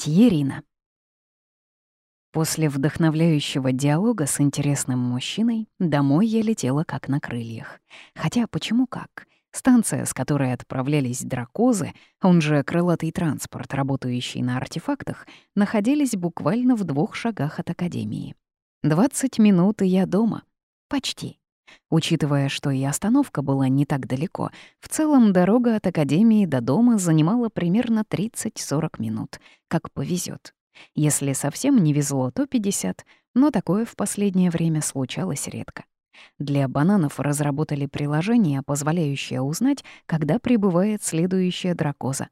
Тьерина. После вдохновляющего диалога с интересным мужчиной домой я летела как на крыльях. Хотя почему как? Станция, с которой отправлялись дракозы, он же крылатый транспорт, работающий на артефактах, находились буквально в двух шагах от Академии. 20 минут, и я дома. Почти. Учитывая, что и остановка была не так далеко, в целом дорога от Академии до дома занимала примерно 30-40 минут, как повезет. Если совсем не везло, то 50, но такое в последнее время случалось редко. Для бананов разработали приложение, позволяющее узнать, когда прибывает следующая дракоза.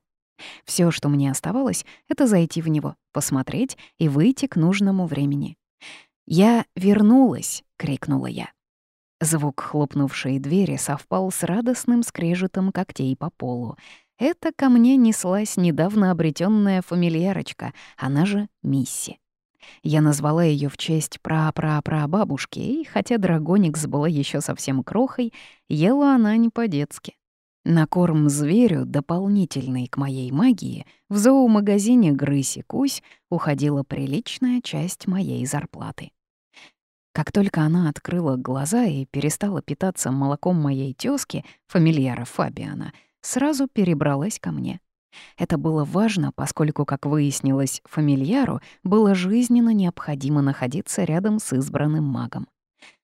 Все, что мне оставалось, это зайти в него, посмотреть и выйти к нужному времени. «Я вернулась!» — крикнула я. Звук хлопнувшей двери совпал с радостным скрежетом когтей по полу. Это ко мне неслась недавно обретенная фамильярочка, она же Мисси. Я назвала ее в честь пра-пра-пра-бабушки, и хотя драгоникс была еще совсем крохой, ела она не по-детски. На корм зверю, дополнительный к моей магии, в зоомагазине «Грысь и кусь» уходила приличная часть моей зарплаты. Как только она открыла глаза и перестала питаться молоком моей тёзки, фамильяра Фабиана, сразу перебралась ко мне. Это было важно, поскольку, как выяснилось, фамильяру было жизненно необходимо находиться рядом с избранным магом.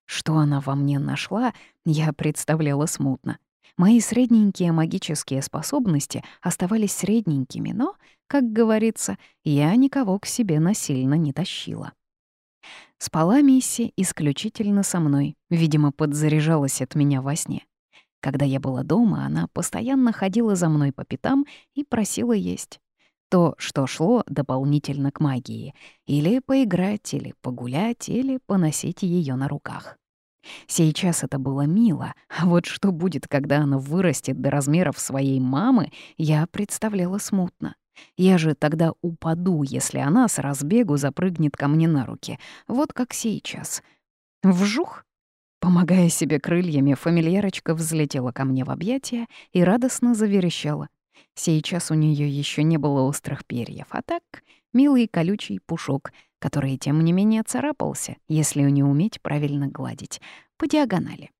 Что она во мне нашла, я представляла смутно. Мои средненькие магические способности оставались средненькими, но, как говорится, я никого к себе насильно не тащила. Спала Мисси исключительно со мной, видимо, подзаряжалась от меня во сне. Когда я была дома, она постоянно ходила за мной по пятам и просила есть. То, что шло дополнительно к магии. Или поиграть, или погулять, или поносить ее на руках. Сейчас это было мило, а вот что будет, когда она вырастет до размеров своей мамы, я представляла смутно. Я же тогда упаду, если она с разбегу запрыгнет ко мне на руки, вот как сейчас. Вжух! Помогая себе крыльями, фамильярочка взлетела ко мне в объятия и радостно заверещала. Сейчас у нее еще не было острых перьев, а так милый колючий пушок, который, тем не менее, царапался, если не уметь правильно гладить, по диагонали.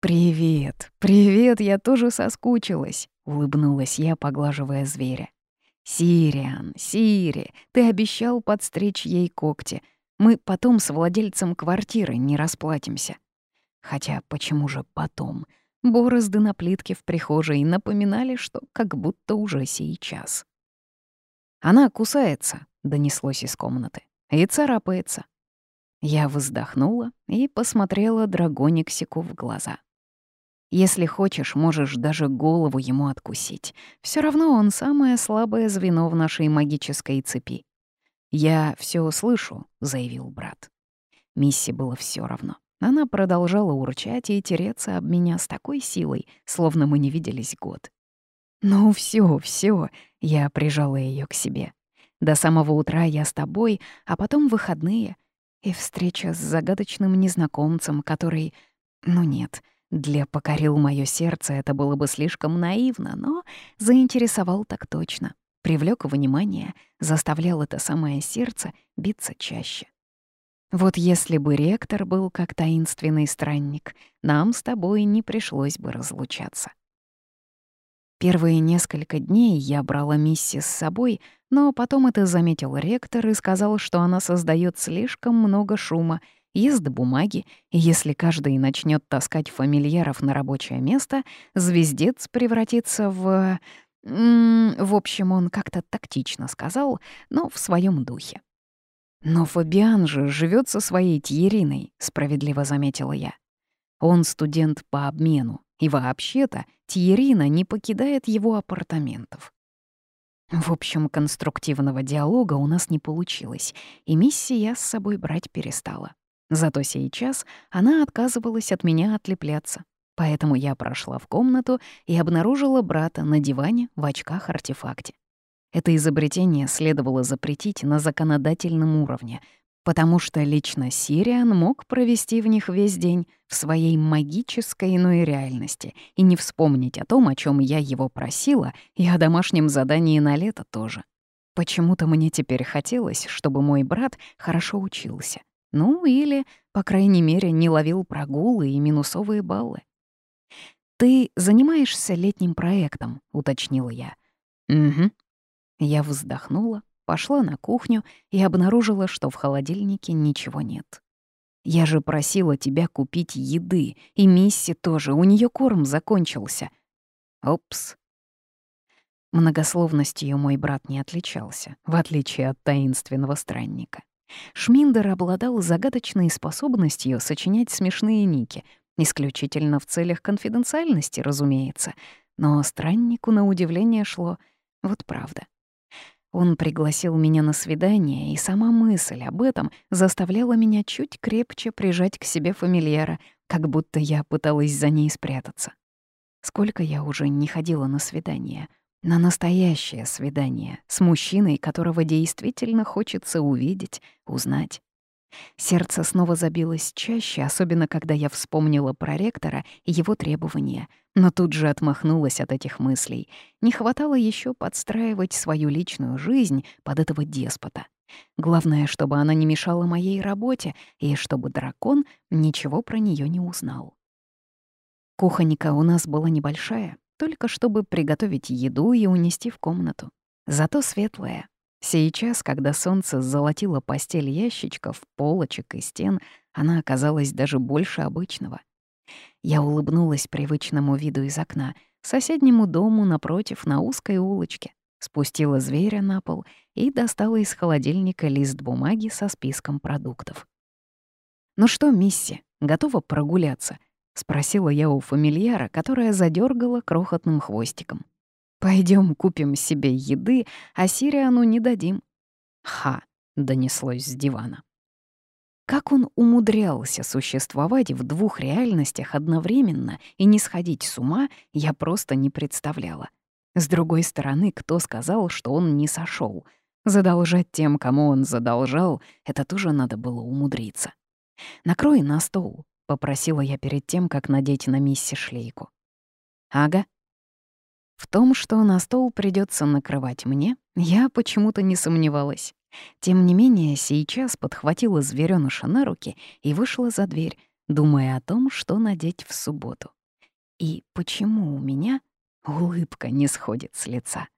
«Привет, привет, я тоже соскучилась», — улыбнулась я, поглаживая зверя. «Сириан, Сири, ты обещал подстричь ей когти. Мы потом с владельцем квартиры не расплатимся». Хотя почему же потом? Борозды на плитке в прихожей напоминали, что как будто уже сейчас. «Она кусается», — донеслось из комнаты, — «и царапается». Я вздохнула и посмотрела Драгониксику в глаза. Если хочешь, можешь даже голову ему откусить. Все равно он самое слабое звено в нашей магической цепи. «Я все слышу», — заявил брат. Мисси было все равно. Она продолжала урчать и тереться об меня с такой силой, словно мы не виделись год. «Ну все, все, я прижала ее к себе. «До самого утра я с тобой, а потом выходные. И встреча с загадочным незнакомцем, который... Ну нет, для покорил мое сердце это было бы слишком наивно, но заинтересовал так точно. Привлек внимание, заставлял это самое сердце биться чаще. Вот если бы ректор был как таинственный странник, нам с тобой не пришлось бы разлучаться. Первые несколько дней я брала Мисси с собой, но потом это заметил ректор и сказал, что она создает слишком много шума — ест бумаги, и если каждый начнет таскать фамильяров на рабочее место, звездец превратится в... В общем, он как-то тактично сказал, но в своем духе. «Но Фабиан же живет со своей Тьериной», — справедливо заметила я. «Он студент по обмену, и вообще-то Тьерина не покидает его апартаментов». В общем, конструктивного диалога у нас не получилось, и миссия с собой брать перестала. Зато сейчас она отказывалась от меня отлепляться. Поэтому я прошла в комнату и обнаружила брата на диване в очках-артефакте. Это изобретение следовало запретить на законодательном уровне, потому что лично Сириан мог провести в них весь день в своей магической иной реальности и не вспомнить о том, о чем я его просила, и о домашнем задании на лето тоже. Почему-то мне теперь хотелось, чтобы мой брат хорошо учился. Ну, или, по крайней мере, не ловил прогулы и минусовые баллы. «Ты занимаешься летним проектом», — уточнила я. «Угу». Я вздохнула, пошла на кухню и обнаружила, что в холодильнике ничего нет. «Я же просила тебя купить еды, и Мисси тоже, у нее корм закончился». «Опс», Многословностью мой брат не отличался, в отличие от таинственного странника. Шминдер обладал загадочной способностью сочинять смешные ники, исключительно в целях конфиденциальности, разумеется, но страннику на удивление шло вот правда. Он пригласил меня на свидание, и сама мысль об этом заставляла меня чуть крепче прижать к себе фамильяра, как будто я пыталась за ней спрятаться. Сколько я уже не ходила на свидания — на настоящее свидание с мужчиной, которого действительно хочется увидеть, узнать. Сердце снова забилось чаще, особенно когда я вспомнила про ректора и его требования, но тут же отмахнулась от этих мыслей. Не хватало еще подстраивать свою личную жизнь под этого деспота. Главное, чтобы она не мешала моей работе и чтобы дракон ничего про нее не узнал. Кухонька у нас была небольшая, только чтобы приготовить еду и унести в комнату. Зато светлая. Сейчас, когда солнце золотило постель ящичков, полочек и стен, она оказалась даже больше обычного. Я улыбнулась привычному виду из окна, соседнему дому напротив на узкой улочке, спустила зверя на пол и достала из холодильника лист бумаги со списком продуктов. «Ну что, Мисси, готова прогуляться?» — спросила я у фамильяра, которая задергала крохотным хвостиком. Пойдем купим себе еды, а Сириану не дадим». «Ха!» — донеслось с дивана. Как он умудрялся существовать в двух реальностях одновременно и не сходить с ума, я просто не представляла. С другой стороны, кто сказал, что он не сошел? Задолжать тем, кому он задолжал, это тоже надо было умудриться. «Накрой на стол», — попросила я перед тем, как надеть на мисси шлейку. «Ага». В том, что на стол придется накрывать мне, я почему-то не сомневалась. Тем не менее, сейчас подхватила зверёныша на руки и вышла за дверь, думая о том, что надеть в субботу. И почему у меня улыбка не сходит с лица.